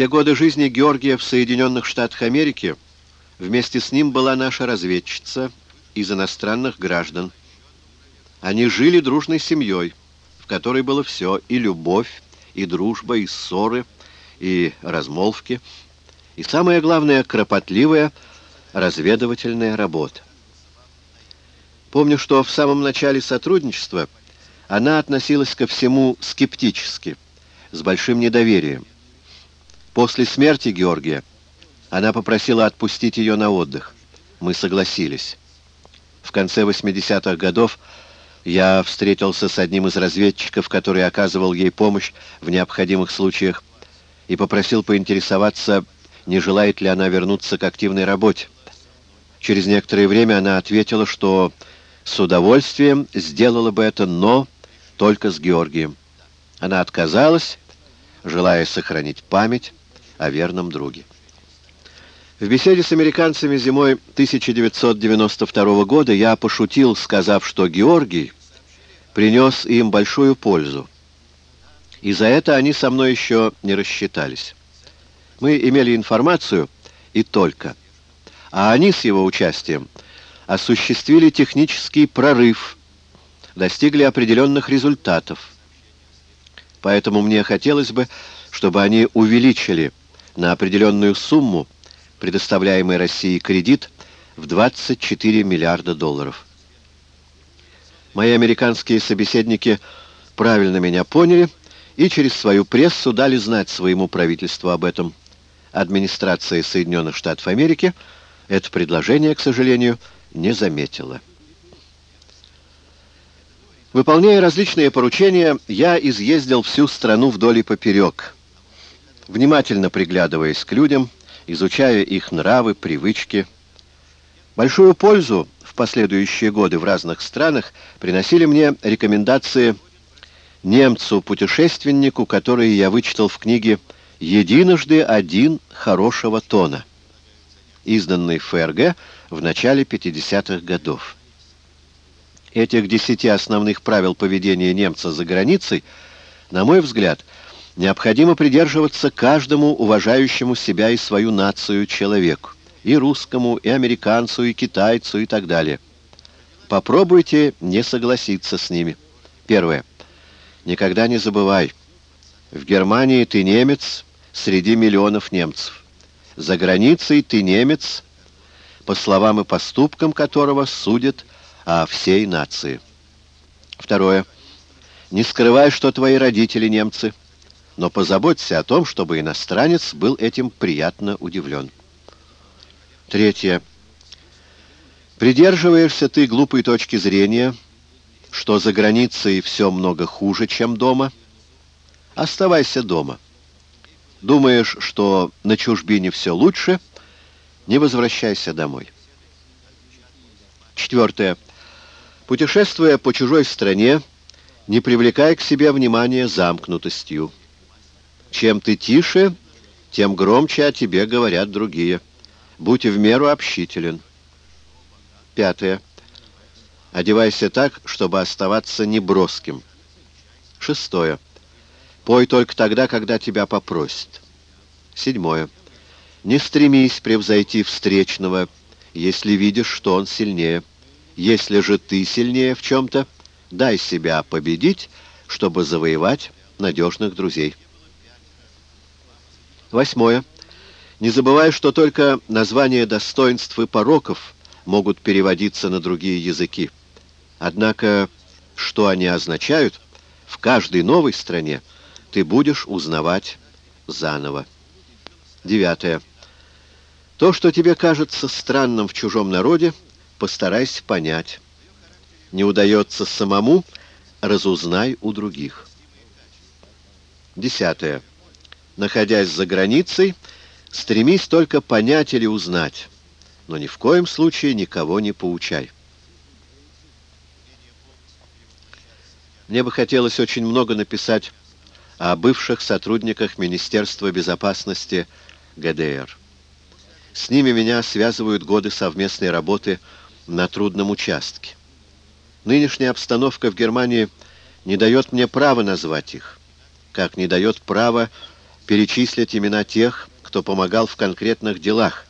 те годы жизни Георгия в Соединенных Штатах Америки вместе с ним была наша разведчица из иностранных граждан. Они жили дружной семьей, в которой было все, и любовь, и дружба, и ссоры, и размолвки, и самое главное, кропотливая разведывательная работа. Помню, что в самом начале сотрудничества она относилась ко всему скептически, с большим недоверием. После смерти Георгия она попросила отпустить ее на отдых. Мы согласились. В конце 80-х годов я встретился с одним из разведчиков, который оказывал ей помощь в необходимых случаях, и попросил поинтересоваться, не желает ли она вернуться к активной работе. Через некоторое время она ответила, что с удовольствием сделала бы это, но только с Георгием. Она отказалась, желая сохранить память о верном друге. В беседе с американцами зимой 1992 года я пошутил, сказав, что Георгий принес им большую пользу. И за это они со мной еще не рассчитались. Мы имели информацию и только. А они с его участием осуществили технический прорыв, достигли определенных результатов. Поэтому мне хотелось бы, чтобы они увеличили на определенную сумму предоставляемый России кредит в 24 миллиарда долларов. Мои американские собеседники правильно меня поняли и через свою прессу дали знать своему правительству об этом. Администрация Соединенных Штатов Америки это предложение, к сожалению, не заметила. Выполняя различные поручения, я изъездил всю страну вдоль и поперек, внимательно приглядываясь к людям, изучая их нравы, привычки. Большую пользу в последующие годы в разных странах приносили мне рекомендации немцу-путешественнику, которые я вычитал в книге «Единожды один хорошего тона», изданной ФРГ в начале 50-х годов. Этих десяти основных правил поведения немца за границей, на мой взгляд, необходимо придерживаться каждому уважающему себя и свою нацию человеку, и русскому, и американцу, и китайцу, и так далее. Попробуйте не согласиться с ними. Первое. Никогда не забывай, в Германии ты немец среди миллионов немцев. За границей ты немец, по словам и поступкам которого судят о всей нации. Второе. Не скрывай, что твои родители немцы – но позаботься о том, чтобы иностранец был этим приятно удивлен. Третье. Придерживаешься ты глупой точки зрения, что за границей все много хуже, чем дома? Оставайся дома. Думаешь, что на чужбине все лучше? Не возвращайся домой. Четвертое. Путешествуя по чужой стране, не привлекай к себе внимания замкнутостью. Чем ты тише, тем громче о тебе говорят другие. Будь в меру общителен. Пятое. Одевайся так, чтобы оставаться неброским. Шестое. Пой только тогда, когда тебя попросят. Седьмое. Не стремись превзойти встречного, если видишь, что он сильнее. Если же ты сильнее в чем-то, дай себя победить, чтобы завоевать надежных друзей. Восьмое. Не забывай, что только названия достоинств и пороков могут переводиться на другие языки. Однако, что они означают, в каждой новой стране ты будешь узнавать заново. Девятое. То, что тебе кажется странным в чужом народе, постарайся понять. Не удается самому, разузнай у других. Десятое находясь за границей, стремись только понять или узнать, но ни в коем случае никого не поучай. Мне бы хотелось очень много написать о бывших сотрудниках Министерства безопасности ГДР. С ними меня связывают годы совместной работы на трудном участке. Нынешняя обстановка в Германии не дает мне права назвать их, как не дает права перечислить имена тех, кто помогал в конкретных делах,